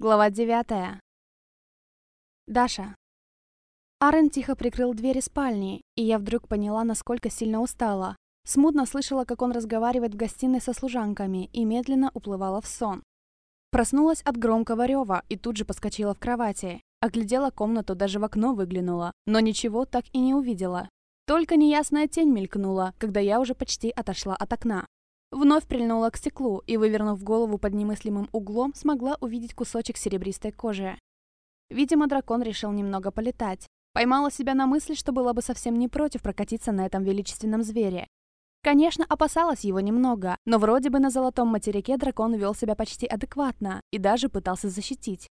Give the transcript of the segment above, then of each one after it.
Глава девятая. Даша. Арен тихо прикрыл двери спальни, и я вдруг поняла, насколько сильно устала. Смутно слышала, как он разговаривает в гостиной со служанками, и медленно уплывала в сон. Проснулась от громкого рева и тут же подскочила в кровати. Оглядела комнату, даже в окно выглянула, но ничего так и не увидела. Только неясная тень мелькнула, когда я уже почти отошла от окна. Вновь прильнула к стеклу и, вывернув голову под немыслимым углом, смогла увидеть кусочек серебристой кожи. Видимо, дракон решил немного полетать. Поймала себя на мысли, что была бы совсем не против прокатиться на этом величественном звере. Конечно, опасалась его немного, но вроде бы на золотом материке дракон вел себя почти адекватно и даже пытался защитить.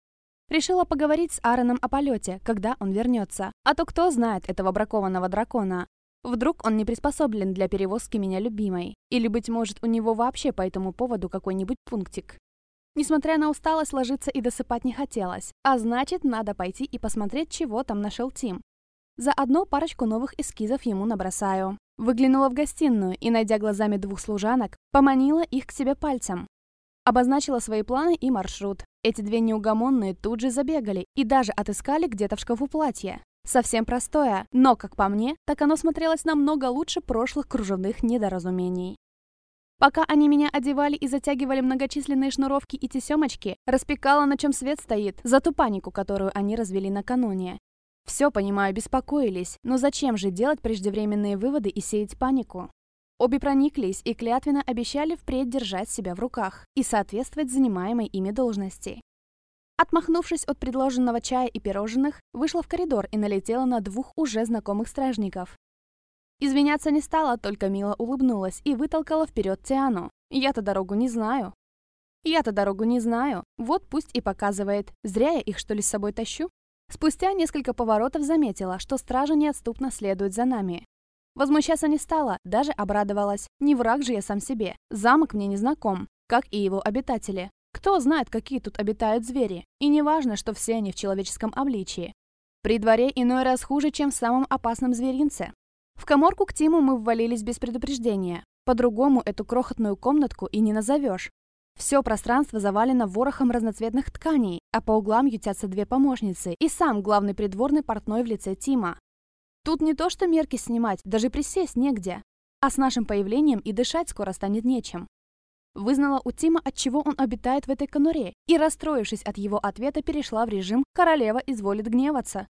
Решила поговорить с Аароном о полете, когда он вернется. А то кто знает этого бракованного дракона. Вдруг он не приспособлен для перевозки меня любимой. Или, быть может, у него вообще по этому поводу какой-нибудь пунктик. Несмотря на усталость, ложиться и досыпать не хотелось. А значит, надо пойти и посмотреть, чего там нашел Тим. Заодно парочку новых эскизов ему набросаю. Выглянула в гостиную и, найдя глазами двух служанок, поманила их к себе пальцем. Обозначила свои планы и маршрут. Эти две неугомонные тут же забегали и даже отыскали где-то в шкафу платье. Совсем простое, но, как по мне, так оно смотрелось намного лучше прошлых кружевных недоразумений. Пока они меня одевали и затягивали многочисленные шнуровки и тесемочки, распекала, на чем свет стоит, за ту панику, которую они развели накануне. Все, понимаю, беспокоились, но зачем же делать преждевременные выводы и сеять панику? Обе прониклись и клятвенно обещали впредь держать себя в руках и соответствовать занимаемой ими должности. Отмахнувшись от предложенного чая и пирожных, вышла в коридор и налетела на двух уже знакомых стражников. Извиняться не стала, только мило улыбнулась и вытолкала вперед Тиану. Я-то дорогу не знаю. Я-то дорогу не знаю. Вот пусть и показывает. Зря я их что ли с собой тащу? Спустя несколько поворотов заметила, что стража неотступно следует за нами. Возмущаться не стала, даже обрадовалась. Не враг же я сам себе. Замок мне не знаком, как и его обитатели. Кто знает, какие тут обитают звери, и не важно, что все они в человеческом обличии. При дворе иной раз хуже, чем в самом опасном зверинце. В коморку к Тиму мы ввалились без предупреждения. По-другому эту крохотную комнатку и не назовешь. Все пространство завалено ворохом разноцветных тканей, а по углам ютятся две помощницы и сам главный придворный портной в лице Тима. Тут не то что мерки снимать, даже присесть негде. А с нашим появлением и дышать скоро станет нечем. Вызнала у Тима, от чего он обитает в этой конуре, и, расстроившись от его ответа, перешла в режим «королева изволит гневаться».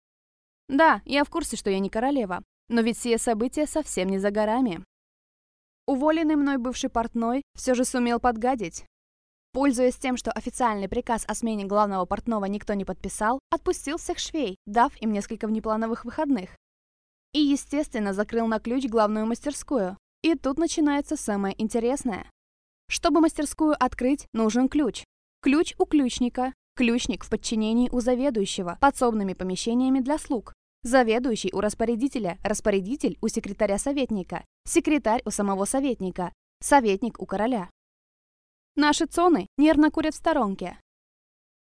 Да, я в курсе, что я не королева, но ведь все события совсем не за горами. Уволенный мной бывший портной все же сумел подгадить. Пользуясь тем, что официальный приказ о смене главного портного никто не подписал, отпустил всех швей, дав им несколько внеплановых выходных. И, естественно, закрыл на ключ главную мастерскую. И тут начинается самое интересное. Чтобы мастерскую открыть, нужен ключ. Ключ у ключника, ключник в подчинении у заведующего подсобными помещениями для слуг, заведующий у распорядителя, распорядитель у секретаря-советника, секретарь у самого советника, советник у короля. Наши цоны нервно курят в сторонке.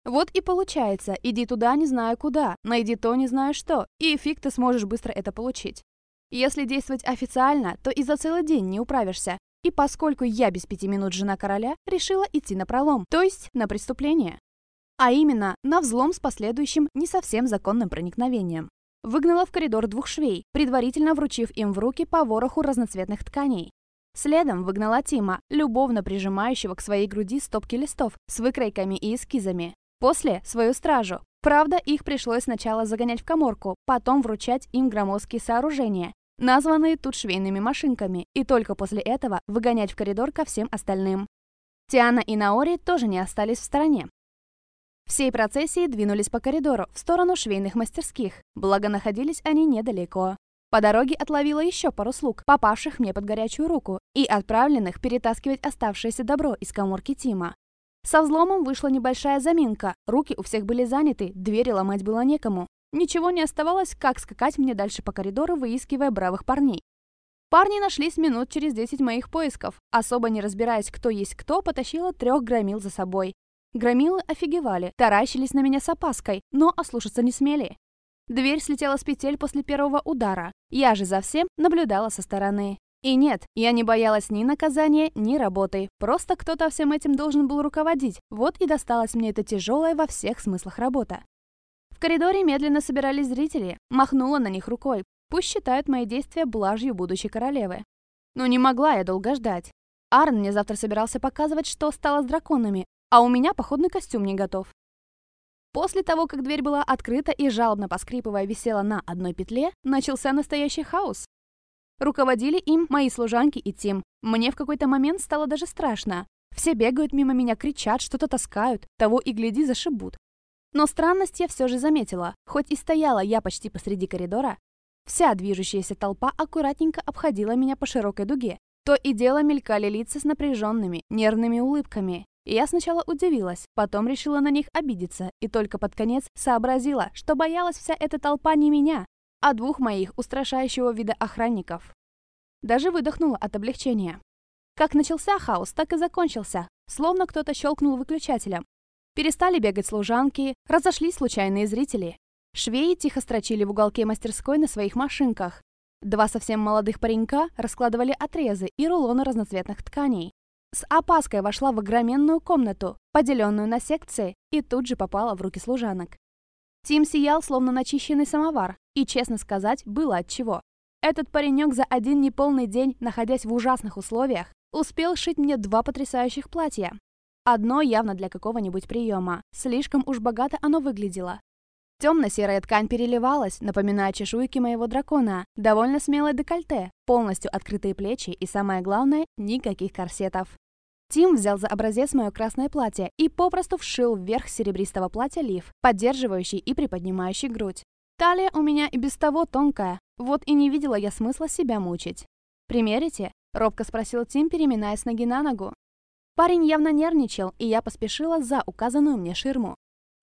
Вот и получается, иди туда не знаю куда, найди то не знаю что, и фиг ты сможешь быстро это получить. Если действовать официально, то и за целый день не управишься, и поскольку я без пяти минут жена короля, решила идти на пролом, то есть на преступление. А именно, на взлом с последующим не совсем законным проникновением. Выгнала в коридор двух швей, предварительно вручив им в руки по вороху разноцветных тканей. Следом выгнала Тима, любовно прижимающего к своей груди стопки листов с выкройками и эскизами. После – свою стражу. Правда, их пришлось сначала загонять в коморку, потом вручать им громоздкие сооружения, названные тут швейными машинками, и только после этого выгонять в коридор ко всем остальным. Тиана и Наори тоже не остались в стороне. Всей процессии двинулись по коридору в сторону швейных мастерских, благо находились они недалеко. По дороге отловила еще пару слуг, попавших мне под горячую руку, и отправленных перетаскивать оставшееся добро из коморки Тима. Со взломом вышла небольшая заминка, руки у всех были заняты, двери ломать было некому. Ничего не оставалось, как скакать мне дальше по коридору, выискивая бравых парней. Парни нашлись минут через 10 моих поисков. Особо не разбираясь, кто есть кто, потащила трех громил за собой. Громилы офигевали, таращились на меня с опаской, но ослушаться не смели. Дверь слетела с петель после первого удара. Я же за всем наблюдала со стороны. И нет, я не боялась ни наказания, ни работы. Просто кто-то всем этим должен был руководить. Вот и досталась мне эта тяжелая во всех смыслах работа. В коридоре медленно собирались зрители. Махнула на них рукой. Пусть считают мои действия блажью будущей королевы. Но не могла я долго ждать. Арн мне завтра собирался показывать, что стало с драконами, а у меня походный костюм не готов. После того, как дверь была открыта и жалобно поскрипывая висела на одной петле, начался настоящий хаос. Руководили им мои служанки и Тим. Мне в какой-то момент стало даже страшно. Все бегают мимо меня, кричат, что-то таскают, того и гляди зашибут. Но странность я все же заметила. Хоть и стояла я почти посреди коридора, вся движущаяся толпа аккуратненько обходила меня по широкой дуге. То и дело мелькали лица с напряженными, нервными улыбками. И я сначала удивилась, потом решила на них обидеться и только под конец сообразила, что боялась вся эта толпа не меня, а двух моих устрашающего вида охранников. Даже выдохнула от облегчения. Как начался хаос, так и закончился, словно кто-то щелкнул выключателем. Перестали бегать служанки, разошлись случайные зрители. Швеи тихо строчили в уголке мастерской на своих машинках. Два совсем молодых паренька раскладывали отрезы и рулоны разноцветных тканей. С опаской вошла в огроменную комнату, поделенную на секции, и тут же попала в руки служанок. Тим сиял, словно начищенный самовар, и, честно сказать, было от чего. Этот паренек за один неполный день, находясь в ужасных условиях, успел шить мне два потрясающих платья. Одно явно для какого-нибудь приема. Слишком уж богато оно выглядело. Темно-серая ткань переливалась, напоминая чешуйки моего дракона. Довольно смелое декольте, полностью открытые плечи и, самое главное, никаких корсетов. Тим взял за образец мое красное платье и попросту вшил вверх серебристого платья лиф, поддерживающий и приподнимающий грудь. Талия у меня и без того тонкая, вот и не видела я смысла себя мучить. «Примерите?» — робко спросил Тим, переминаясь ноги на ногу. Парень явно нервничал, и я поспешила за указанную мне ширму.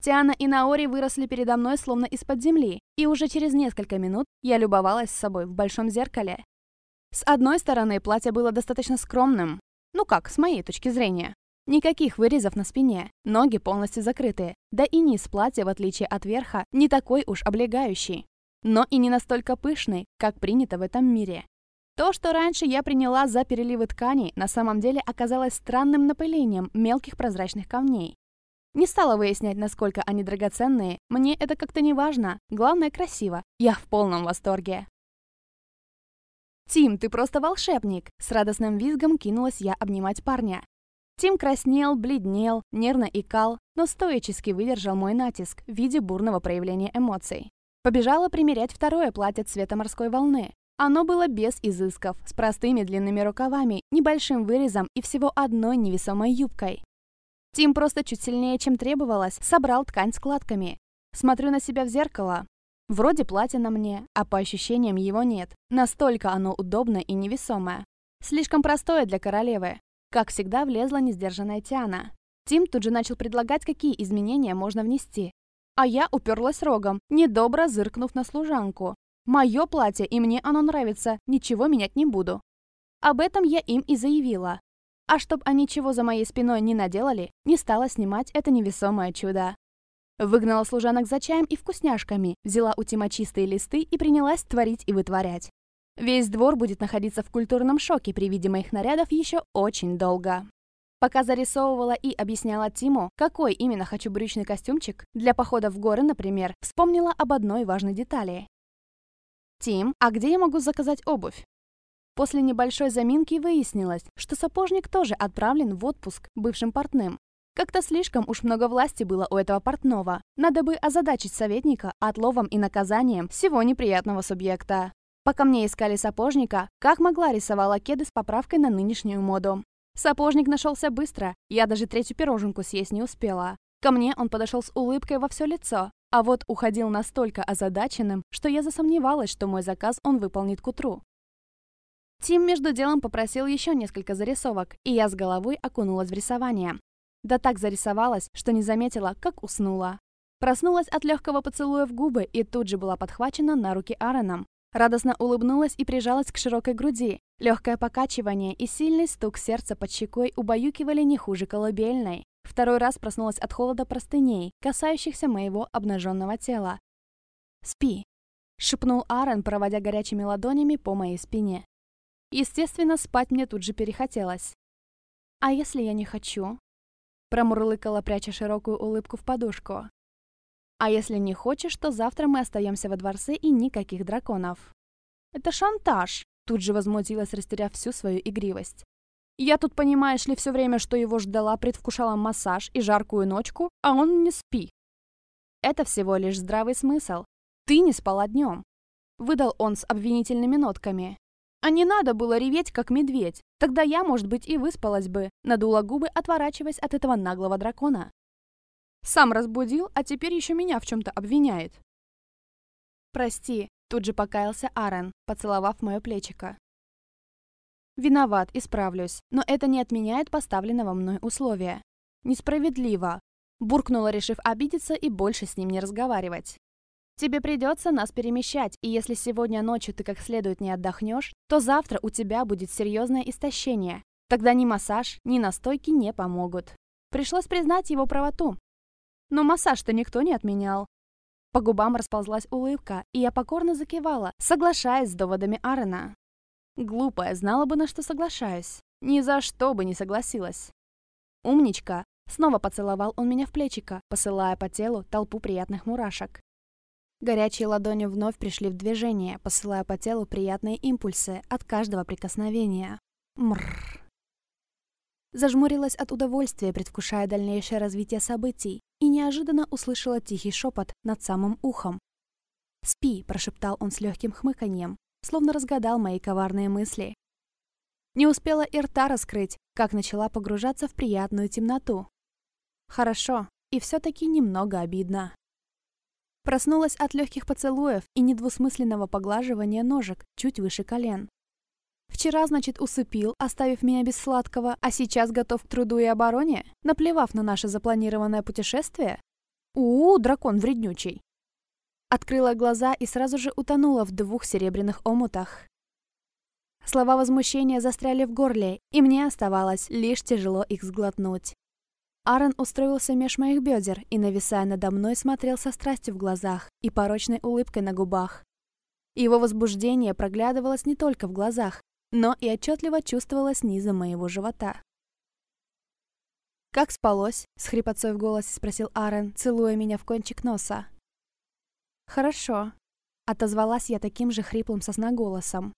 Тиана и Наори выросли передо мной словно из-под земли, и уже через несколько минут я любовалась собой в большом зеркале. С одной стороны, платье было достаточно скромным, ну как, с моей точки зрения. Никаких вырезов на спине, ноги полностью закрыты, да и низ платья, в отличие от верха, не такой уж облегающий. Но и не настолько пышный, как принято в этом мире. То, что раньше я приняла за переливы тканей, на самом деле оказалось странным напылением мелких прозрачных камней. Не стала выяснять, насколько они драгоценные, мне это как-то не важно, главное красиво, я в полном восторге. «Тим, ты просто волшебник!» С радостным визгом кинулась я обнимать парня. Тим краснел, бледнел, нервно икал, но стоически выдержал мой натиск в виде бурного проявления эмоций. Побежала примерять второе платье цвета морской волны. Оно было без изысков, с простыми длинными рукавами, небольшим вырезом и всего одной невесомой юбкой. Тим просто чуть сильнее, чем требовалось, собрал ткань складками. Смотрю на себя в зеркало. Вроде платья на мне, а по ощущениям его нет. Настолько оно удобное и невесомое. Слишком простое для королевы. Как всегда, влезла несдержанная Тиана. Тим тут же начал предлагать, какие изменения можно внести. А я уперлась рогом, недобро зыркнув на служанку. Мое платье, и мне оно нравится, ничего менять не буду. Об этом я им и заявила. А чтоб они ничего за моей спиной не наделали, не стала снимать это невесомое чудо. Выгнала служанок за чаем и вкусняшками, взяла у Тима чистые листы и принялась творить и вытворять. Весь двор будет находиться в культурном шоке при виде моих нарядов еще очень долго. Пока зарисовывала и объясняла Тиму, какой именно хочу брючный костюмчик, для похода в горы, например, вспомнила об одной важной детали. «Тим, а где я могу заказать обувь?» После небольшой заминки выяснилось, что сапожник тоже отправлен в отпуск бывшим портным, как-то слишком уж много власти было у этого портного. Надо бы озадачить советника отловом и наказанием всего неприятного субъекта. Пока мне искали сапожника, как могла рисовала кеды с поправкой на нынешнюю моду. Сапожник нашелся быстро, я даже третью пироженку съесть не успела. Ко мне он подошел с улыбкой во все лицо, а вот уходил настолько озадаченным, что я засомневалась, что мой заказ он выполнит к утру. Тим между делом попросил еще несколько зарисовок, и я с головой окунулась в рисование. Да так зарисовалась, что не заметила, как уснула. Проснулась от легкого поцелуя в губы и тут же была подхвачена на руки Аароном. Радостно улыбнулась и прижалась к широкой груди. Легкое покачивание и сильный стук сердца под щекой убаюкивали не хуже колыбельной. Второй раз проснулась от холода простыней, касающихся моего обнаженного тела. «Спи», — шепнул Аарон, проводя горячими ладонями по моей спине. Естественно, спать мне тут же перехотелось. «А если я не хочу?» Промурлыкала, пряча широкую улыбку в подушку. «А если не хочешь, то завтра мы остаемся во дворце и никаких драконов». «Это шантаж!» Тут же возмутилась, растеряв всю свою игривость. «Я тут, понимаешь ли, все время, что его ждала, предвкушала массаж и жаркую ночку, а он не спи». «Это всего лишь здравый смысл. Ты не спала днем», — выдал он с обвинительными нотками. «А не надо было реветь, как медведь. Тогда я, может быть, и выспалась бы», — надула губы, отворачиваясь от этого наглого дракона. «Сам разбудил, а теперь еще меня в чем-то обвиняет». «Прости», Тут же покаялся Аарон, поцеловав мое плечико. «Виноват, исправлюсь, но это не отменяет поставленного мной условия. Несправедливо!» Буркнула, решив обидеться и больше с ним не разговаривать. «Тебе придется нас перемещать, и если сегодня ночью ты как следует не отдохнешь, то завтра у тебя будет серьезное истощение. Тогда ни массаж, ни настойки не помогут». Пришлось признать его правоту. Но массаж-то никто не отменял. По губам расползлась улыбка, и я покорно закивала, соглашаясь с доводами Аарона. Глупая, знала бы, на что соглашаюсь. Ни за что бы не согласилась. «Умничка!» Снова поцеловал он меня в плечико, посылая по телу толпу приятных мурашек. Горячие ладони вновь пришли в движение, посылая по телу приятные импульсы от каждого прикосновения. Мрррр. Зажмурилась от удовольствия, предвкушая дальнейшее развитие событий, и неожиданно услышала тихий шепот над самым ухом. «Спи», — прошептал он с легким хмыканьем, словно разгадал мои коварные мысли. Не успела и рта раскрыть, как начала погружаться в приятную темноту. Хорошо, и все-таки немного обидно. Проснулась от легких поцелуев и недвусмысленного поглаживания ножек чуть выше колен. Вчера, значит, усыпил, оставив меня без сладкого, а сейчас готов к труду и обороне, наплевав на наше запланированное путешествие? у, -у дракон вреднючий. Открыла глаза и сразу же утонула в двух серебряных омутах. Слова возмущения застряли в горле, и мне оставалось лишь тяжело их сглотнуть. Аарон устроился меж моих бедер и, нависая надо мной, смотрел со страстью в глазах и порочной улыбкой на губах. Его возбуждение проглядывалось не только в глазах, но и отчетливо чувствовалось снизу моего живота. «Как спалось?» — с хрипотцой в голосе спросил Аарон, целуя меня в кончик носа. «Хорошо», — отозвалась я таким же хриплым сосноголосом.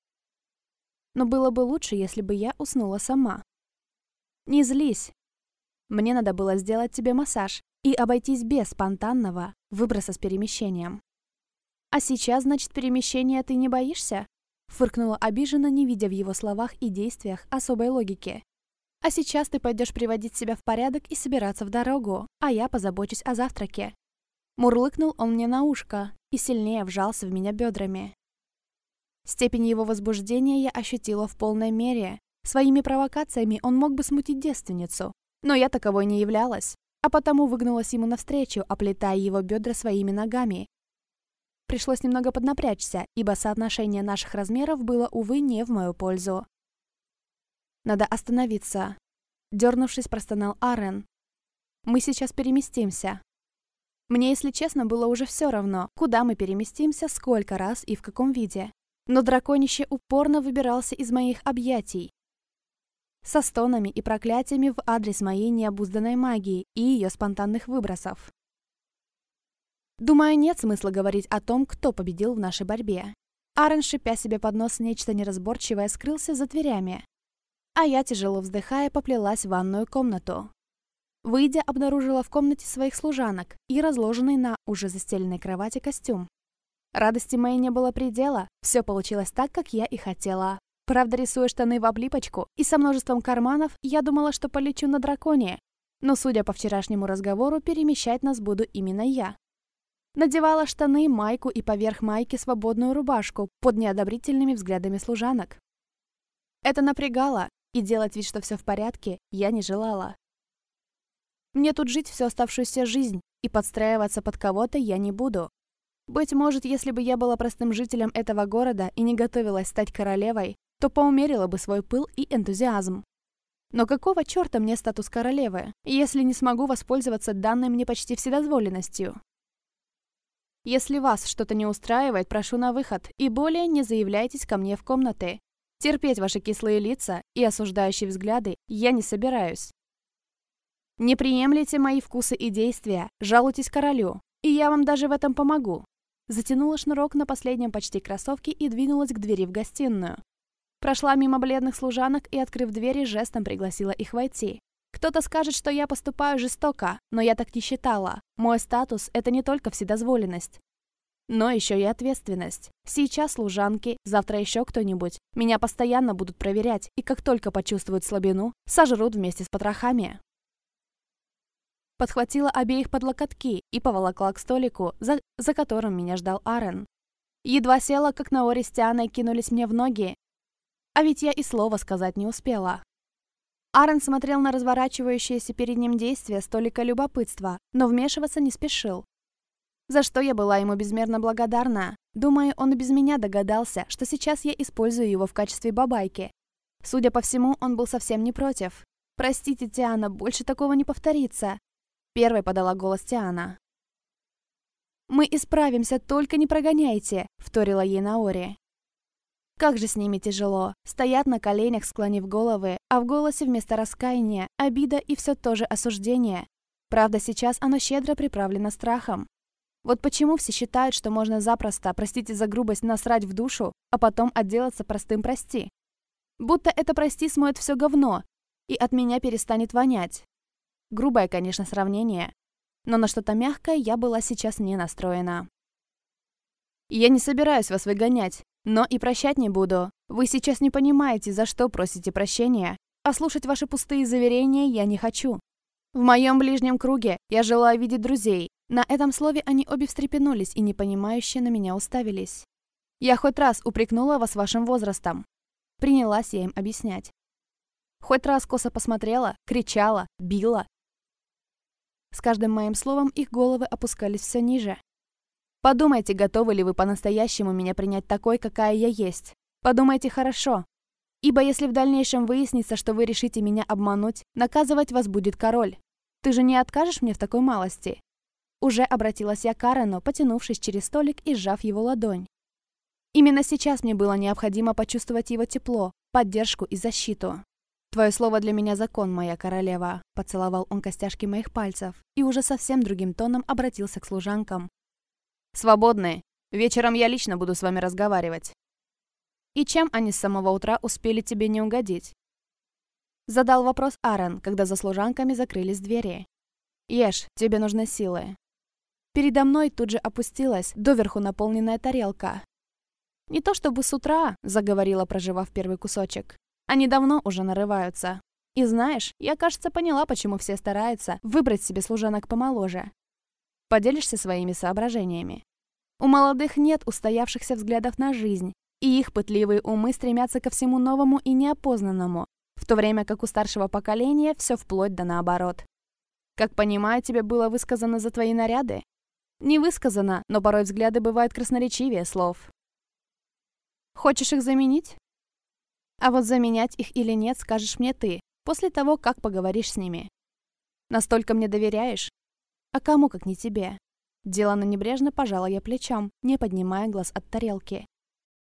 «Но было бы лучше, если бы я уснула сама». «Не злись. Мне надо было сделать тебе массаж и обойтись без спонтанного выброса с перемещением». «А сейчас, значит, перемещения ты не боишься?» Фыркнула обиженно, не видя в его словах и действиях особой логики. «А сейчас ты пойдешь приводить себя в порядок и собираться в дорогу, а я позабочусь о завтраке». Мурлыкнул он мне на ушко и сильнее вжался в меня бедрами. Степень его возбуждения я ощутила в полной мере. Своими провокациями он мог бы смутить девственницу, но я таковой не являлась, а потому выгнулась ему навстречу, оплетая его бедра своими ногами Пришлось немного поднапрячься, ибо соотношение наших размеров было, увы, не в мою пользу. «Надо остановиться», — дернувшись, простонал Арен. «Мы сейчас переместимся». Мне, если честно, было уже все равно, куда мы переместимся, сколько раз и в каком виде. Но драконище упорно выбирался из моих объятий. Со стонами и проклятиями в адрес моей необузданной магии и ее спонтанных выбросов. Думаю, нет смысла говорить о том, кто победил в нашей борьбе. Аарон, шипя себе под нос нечто неразборчивое, скрылся за дверями. А я, тяжело вздыхая, поплелась в ванную комнату. Выйдя, обнаружила в комнате своих служанок и разложенный на уже застеленной кровати костюм. Радости моей не было предела, все получилось так, как я и хотела. Правда, рисуя штаны в облипочку и со множеством карманов, я думала, что полечу на драконе. Но, судя по вчерашнему разговору, перемещать нас буду именно я. Надевала штаны, майку и поверх майки свободную рубашку под неодобрительными взглядами служанок. Это напрягало, и делать вид, что все в порядке, я не желала. Мне тут жить всю оставшуюся жизнь, и подстраиваться под кого-то я не буду. Быть может, если бы я была простым жителем этого города и не готовилась стать королевой, то поумерила бы свой пыл и энтузиазм. Но какого черта мне статус королевы, если не смогу воспользоваться данной мне почти вседозволенностью? Если вас что-то не устраивает, прошу на выход и более не заявляйтесь ко мне в комнаты. Терпеть ваши кислые лица и осуждающие взгляды я не собираюсь. Не приемлете мои вкусы и действия, жалуйтесь королю, и я вам даже в этом помогу. Затянула шнурок на последнем почти кроссовке и двинулась к двери в гостиную. Прошла мимо бледных служанок и, открыв двери, жестом пригласила их войти. Кто-то скажет, что я поступаю жестоко, но я так не считала. Мой статус — это не только вседозволенность. Но еще и ответственность. Сейчас служанки, завтра еще кто-нибудь. Меня постоянно будут проверять, и как только почувствуют слабину, сожрут вместе с потрохами. Подхватила обеих под локотки и поволокла к столику, за, за которым меня ждал Арен. Едва села, как Наори с Тианой кинулись мне в ноги, а ведь я и слова сказать не успела. Аарон смотрел на разворачивающееся перед ним действие столика любопытства, но вмешиваться не спешил. За что я была ему безмерно благодарна. Думаю, он и без меня догадался, что сейчас я использую его в качестве бабайки. Судя по всему, он был совсем не против. «Простите, Тиана, больше такого не повторится», — первой подала голос Тиана. «Мы исправимся, только не прогоняйте», — вторила ей Наори. Как же с ними тяжело. Стоят на коленях, склонив головы, а в голосе вместо раскаяния обида и все то же осуждение. Правда, сейчас оно щедро приправлено страхом. Вот почему все считают, что можно запросто, простите за грубость, насрать в душу, а потом отделаться простым «прости». Будто это «прости» смоет все говно, и от меня перестанет вонять. Грубое, конечно, сравнение, но на что-то мягкое я была сейчас не настроена. «Я не собираюсь вас выгонять. Но и прощать не буду. Вы сейчас не понимаете, за что просите прощения, а слушать ваши пустые заверения я не хочу. В моем ближнем круге я желаю видеть друзей. На этом слове они обе встрепенулись и непонимающе на меня уставились. Я хоть раз упрекнула вас вашим возрастом. Принялась я им объяснять. Хоть раз косо посмотрела, кричала, била. С каждым моим словом их головы опускались все ниже. Подумайте, готовы ли вы по-настоящему меня принять такой, какая я есть. Подумайте хорошо. Ибо если в дальнейшем выяснится, что вы решите меня обмануть, наказывать вас будет король. Ты же не откажешь мне в такой малости?» Уже обратилась я к Карену, потянувшись через столик и сжав его ладонь. Именно сейчас мне было необходимо почувствовать его тепло, поддержку и защиту. «Твое слово для меня закон, моя королева», — поцеловал он костяшки моих пальцев и уже совсем другим тоном обратился к служанкам, Свободны. Вечером я лично буду с вами разговаривать. И чем они с самого утра успели тебе не угодить? Задал вопрос Аарон, когда за служанками закрылись двери. Ешь, тебе нужны силы. Передо мной тут же опустилась доверху наполненная тарелка. «Не то чтобы с утра», — заговорила, проживав первый кусочек. «Они давно уже нарываются. И знаешь, я, кажется, поняла, почему все стараются выбрать себе служанок помоложе. Поделишься своими соображениями. У молодых нет устоявшихся взглядов на жизнь, и их пытливые умы стремятся ко всему новому и неопознанному, в то время как у старшего поколения все вплоть до наоборот. Как понимаю, тебе было высказано за твои наряды? Не высказано, но порой взгляды бывают красноречивее слов. Хочешь их заменить? А вот заменять их или нет, скажешь мне ты, после того, как поговоришь с ними. Настолько мне доверяешь, а кому, как не тебе? Делано небрежно пожала я плечом, не поднимая глаз от тарелки.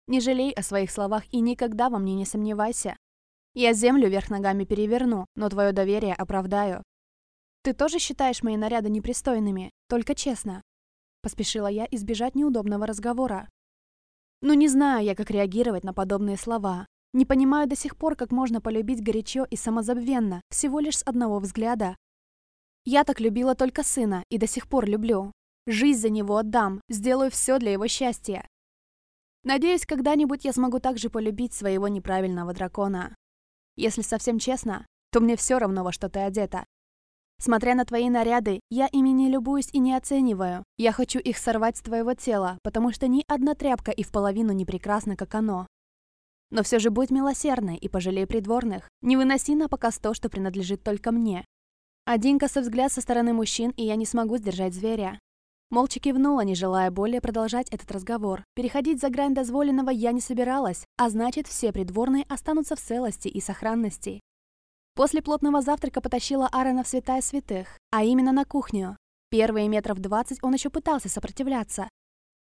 Не жалей о своих словах и никогда во мне не сомневайся. Я землю вверх ногами переверну, но твое доверие оправдаю. Ты тоже считаешь мои наряды непристойными, только честно. Поспешила я избежать неудобного разговора. Ну не знаю я, как реагировать на подобные слова. Не понимаю до сих пор, как можно полюбить горячо и самозабвенно, всего лишь с одного взгляда, я так любила только сына и до сих пор люблю. Жизнь за него отдам, сделаю все для его счастья. Надеюсь, когда-нибудь я смогу также полюбить своего неправильного дракона. Если совсем честно, то мне все равно, во что ты одета. Смотря на твои наряды, я ими не любуюсь и не оцениваю. Я хочу их сорвать с твоего тела, потому что ни одна тряпка и в половину не прекрасна, как оно. Но все же будь милосердной и пожалей придворных. Не выноси на показ то, что принадлежит только мне. Один косой взгляд со стороны мужчин, и я не смогу сдержать зверя. Молча кивнула, не желая более продолжать этот разговор. Переходить за грань дозволенного я не собиралась, а значит, все придворные останутся в целости и сохранности. После плотного завтрака потащила Аарона в святая святых, а именно на кухню. Первые метров двадцать он еще пытался сопротивляться.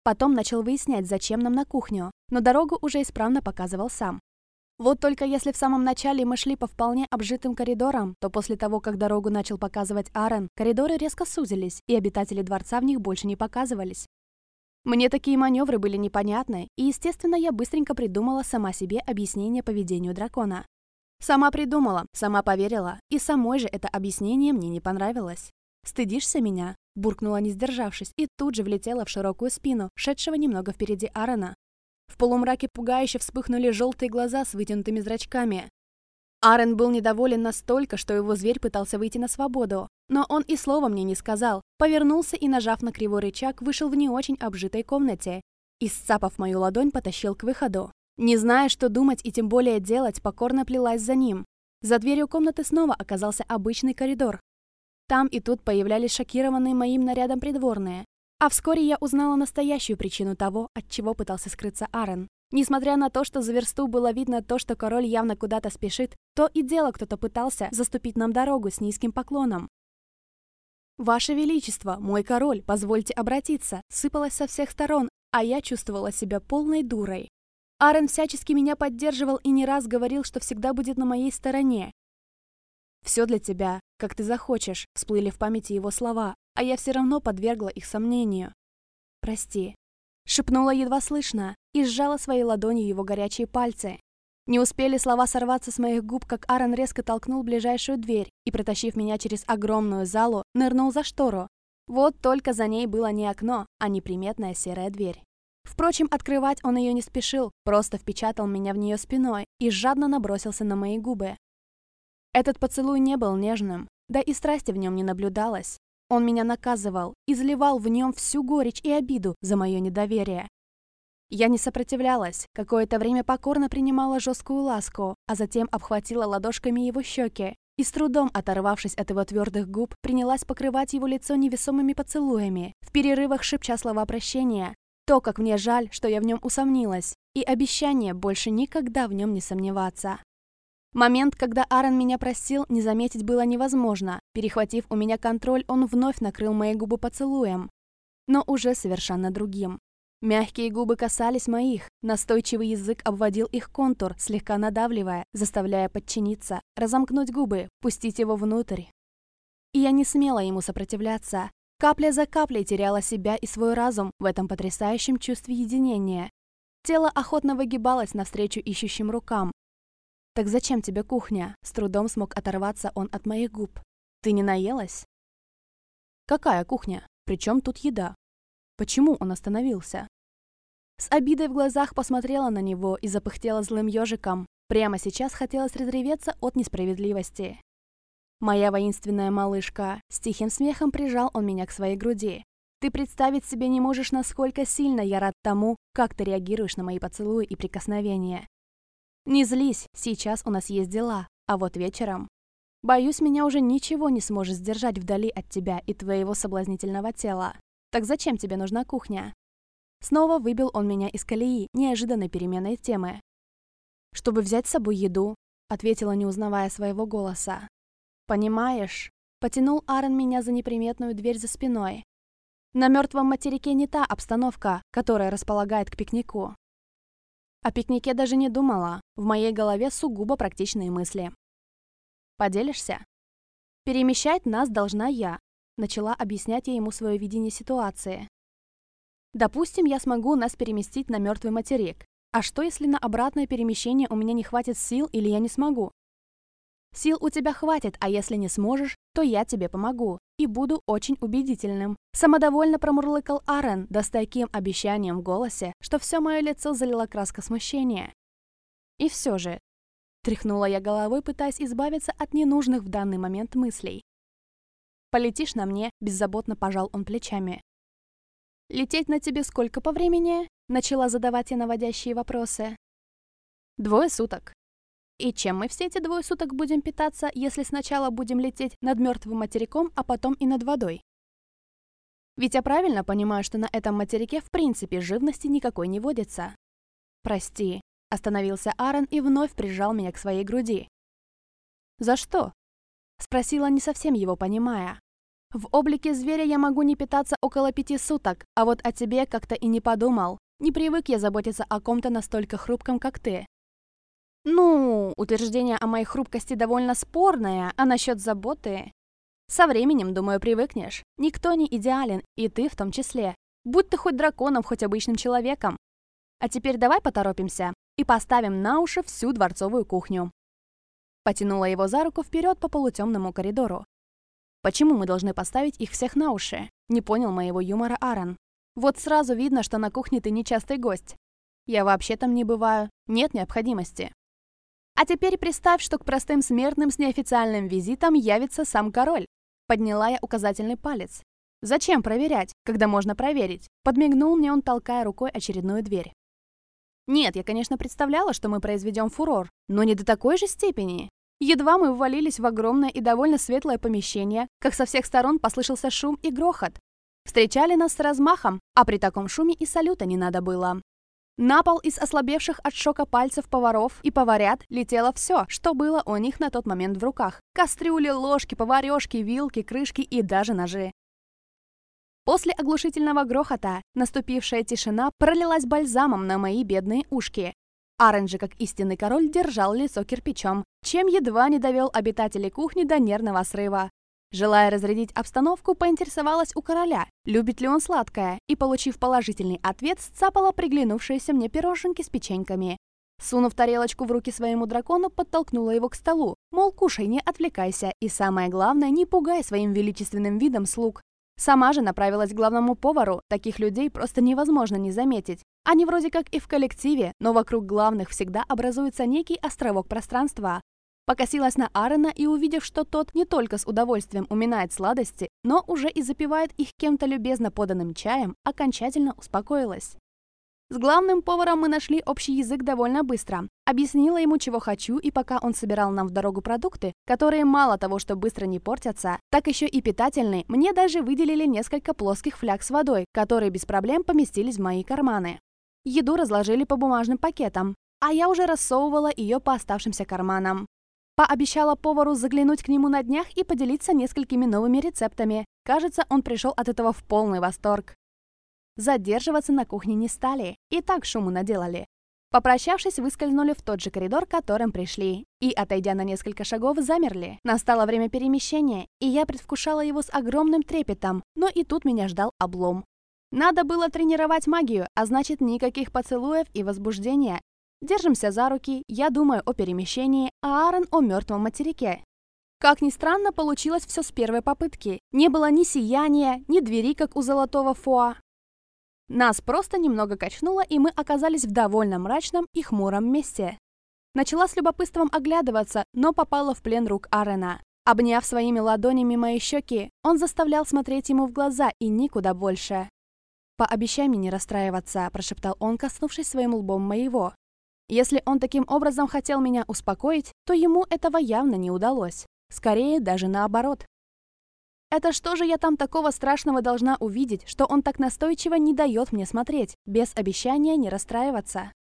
Потом начал выяснять, зачем нам на кухню, но дорогу уже исправно показывал сам. Вот только если в самом начале мы шли по вполне обжитым коридорам, то после того, как дорогу начал показывать Аарон, коридоры резко сузились, и обитатели дворца в них больше не показывались. Мне такие маневры были непонятны, и, естественно, я быстренько придумала сама себе объяснение поведению дракона. Сама придумала, сама поверила, и самой же это объяснение мне не понравилось. «Стыдишься меня?» – буркнула, не сдержавшись, и тут же влетела в широкую спину, шедшего немного впереди Аарона. В полумраке пугающе вспыхнули желтые глаза с вытянутыми зрачками. Аарон был недоволен настолько, что его зверь пытался выйти на свободу. Но он и слова мне не сказал, повернулся и, нажав на кривой рычаг, вышел в не очень обжитой комнате и, сцапав мою ладонь, потащил к выходу. Не зная, что думать и тем более делать, покорно плелась за ним. За дверью комнаты снова оказался обычный коридор. Там и тут появлялись шокированные моим нарядом придворные. А вскоре я узнала настоящую причину того, от чего пытался скрыться Аарон. Несмотря на то, что за версту было видно то, что король явно куда-то спешит, то и дело кто-то пытался заступить нам дорогу с низким поклоном. «Ваше Величество, мой король, позвольте обратиться», сыпалось со всех сторон, а я чувствовала себя полной дурой. Аарон всячески меня поддерживал и не раз говорил, что всегда будет на моей стороне. «Все для тебя, как ты захочешь», всплыли в памяти его слова, а я все равно подвергла их сомнению. «Прости», — шепнула едва слышно и сжала своей ладонью его горячие пальцы. Не успели слова сорваться с моих губ, как Аарон резко толкнул ближайшую дверь и, протащив меня через огромную залу, нырнул за штору. Вот только за ней было не окно, а неприметная серая дверь. Впрочем, открывать он ее не спешил, просто впечатал меня в нее спиной и жадно набросился на мои губы. Этот поцелуй не был нежным, да и страсти в нем не наблюдалось. Он меня наказывал, изливал в нем всю горечь и обиду за мое недоверие. Я не сопротивлялась, какое-то время покорно принимала жесткую ласку, а затем обхватила ладошками его щеки и с трудом, оторвавшись от его твердых губ, принялась покрывать его лицо невесомыми поцелуями, в перерывах шепча слова прощения, то, как мне жаль, что я в нем усомнилась, и обещание больше никогда в нем не сомневаться. Момент, когда Аарон меня простил, не заметить было невозможно. Перехватив у меня контроль, он вновь накрыл мои губы поцелуем, но уже совершенно другим. Мягкие губы касались моих, настойчивый язык обводил их контур, слегка надавливая, заставляя подчиниться, разомкнуть губы, пустить его внутрь. И я не смела ему сопротивляться. Капля за каплей теряла себя и свой разум в этом потрясающем чувстве единения. Тело охотно выгибалось навстречу ищущим рукам, «Так зачем тебе кухня?» С трудом смог оторваться он от моих губ. «Ты не наелась?» «Какая кухня? Причем тут еда?» Почему он остановился? С обидой в глазах посмотрела на него и запыхтела злым ежиком. Прямо сейчас хотелось разреветься от несправедливости. «Моя воинственная малышка!» С тихим смехом прижал он меня к своей груди. «Ты представить себе не можешь, насколько сильно я рад тому, как ты реагируешь на мои поцелуи и прикосновения. Не злись, сейчас у нас есть дела, а вот вечером... Боюсь, меня уже ничего не сможет сдержать вдали от тебя и твоего соблазнительного тела. Так зачем тебе нужна кухня? Снова выбил он меня из колеи, неожиданной переменной темы. «Чтобы взять с собой еду», — ответила, не узнавая своего голоса. «Понимаешь?» — потянул Аарон меня за неприметную дверь за спиной. «На мертвом материке не та обстановка, которая располагает к пикнику. О пикнике даже не думала. В моей голове сугубо практичные мысли. «Поделишься?» «Перемещать нас должна я», — начала объяснять я ему свое видение ситуации. «Допустим, я смогу нас переместить на мертвый материк. А что, если на обратное перемещение у меня не хватит сил или я не смогу? Сил у тебя хватит, а если не сможешь, то я тебе помогу. И буду очень убедительным. Самодовольно промурлыкал Арен, да с таким обещанием в голосе, что все мое лицо залила краска смущения. И все же, тряхнула я головой, пытаясь избавиться от ненужных в данный момент мыслей. «Полетишь на мне», — беззаботно пожал он плечами. «Лететь на тебе сколько по времени?» — начала задавать я наводящие вопросы. «Двое суток», и чем мы все эти двое суток будем питаться, если сначала будем лететь над мертвым материком, а потом и над водой? Ведь я правильно понимаю, что на этом материке в принципе живности никакой не водится. Прости, остановился Аарон и вновь прижал меня к своей груди. За что? Спросила не совсем его понимая. В облике зверя я могу не питаться около пяти суток, а вот о тебе как-то и не подумал. Не привык я заботиться о ком-то настолько хрупком, как ты. Ну, утверждение о моей хрупкости довольно спорное, а насчет заботы... Со временем, думаю, привыкнешь. Никто не идеален, и ты в том числе. Будь ты хоть драконом, хоть обычным человеком. А теперь давай поторопимся и поставим на уши всю дворцовую кухню. Потянула его за руку вперед по полутемному коридору. Почему мы должны поставить их всех на уши? Не понял моего юмора Аарон. Вот сразу видно, что на кухне ты нечастый гость. Я вообще там не бываю, нет необходимости. А теперь представь, что к простым смертным с неофициальным визитом явится сам король. Подняла я указательный палец. «Зачем проверять, когда можно проверить?» Подмигнул мне он, толкая рукой очередную дверь. Нет, я, конечно, представляла, что мы произведем фурор, но не до такой же степени. Едва мы ввалились в огромное и довольно светлое помещение, как со всех сторон послышался шум и грохот. Встречали нас с размахом, а при таком шуме и салюта не надо было. На пол из ослабевших от шока пальцев поваров и поварят летело все, что было у них на тот момент в руках. Кастрюли, ложки, поварешки, вилки, крышки и даже ножи. После оглушительного грохота наступившая тишина пролилась бальзамом на мои бедные ушки. Оранжи, как истинный король, держал лицо кирпичом, чем едва не довел обитателей кухни до нервного срыва. Желая разрядить обстановку, поинтересовалась у короля, любит ли он сладкое, и, получив положительный ответ, сцапала приглянувшиеся мне пироженки с печеньками. Сунув тарелочку в руки своему дракону, подтолкнула его к столу, мол, кушай, не отвлекайся, и самое главное, не пугай своим величественным видом слуг. Сама же направилась к главному повару, таких людей просто невозможно не заметить. Они вроде как и в коллективе, но вокруг главных всегда образуется некий островок пространства, Покосилась на Аарона и, увидев, что тот не только с удовольствием уминает сладости, но уже и запивает их кем-то любезно поданным чаем, окончательно успокоилась. С главным поваром мы нашли общий язык довольно быстро. Объяснила ему, чего хочу, и пока он собирал нам в дорогу продукты, которые мало того, что быстро не портятся, так еще и питательные, мне даже выделили несколько плоских фляг с водой, которые без проблем поместились в мои карманы. Еду разложили по бумажным пакетам, а я уже рассовывала ее по оставшимся карманам. Пообещала повару заглянуть к нему на днях и поделиться несколькими новыми рецептами. Кажется, он пришел от этого в полный восторг. Задерживаться на кухне не стали, и так шуму наделали. Попрощавшись, выскользнули в тот же коридор, которым пришли, и, отойдя на несколько шагов, замерли. Настало время перемещения, и я предвкушала его с огромным трепетом, но и тут меня ждал облом. Надо было тренировать магию, а значит никаких поцелуев и возбуждения, Держимся за руки, я думаю о перемещении, а Аарон о мертвом материке. Как ни странно, получилось все с первой попытки. Не было ни сияния, ни двери, как у золотого фоа. Нас просто немного качнуло, и мы оказались в довольно мрачном и хмуром месте. Начала с любопытством оглядываться, но попала в плен рук Аарона. Обняв своими ладонями мои щеки, он заставлял смотреть ему в глаза и никуда больше. «Пообещай мне не расстраиваться», – прошептал он, коснувшись своим лбом моего. Если он таким образом хотел меня успокоить, то ему этого явно не удалось. Скорее, даже наоборот. Это что же я там такого страшного должна увидеть, что он так настойчиво не дает мне смотреть, без обещания не расстраиваться?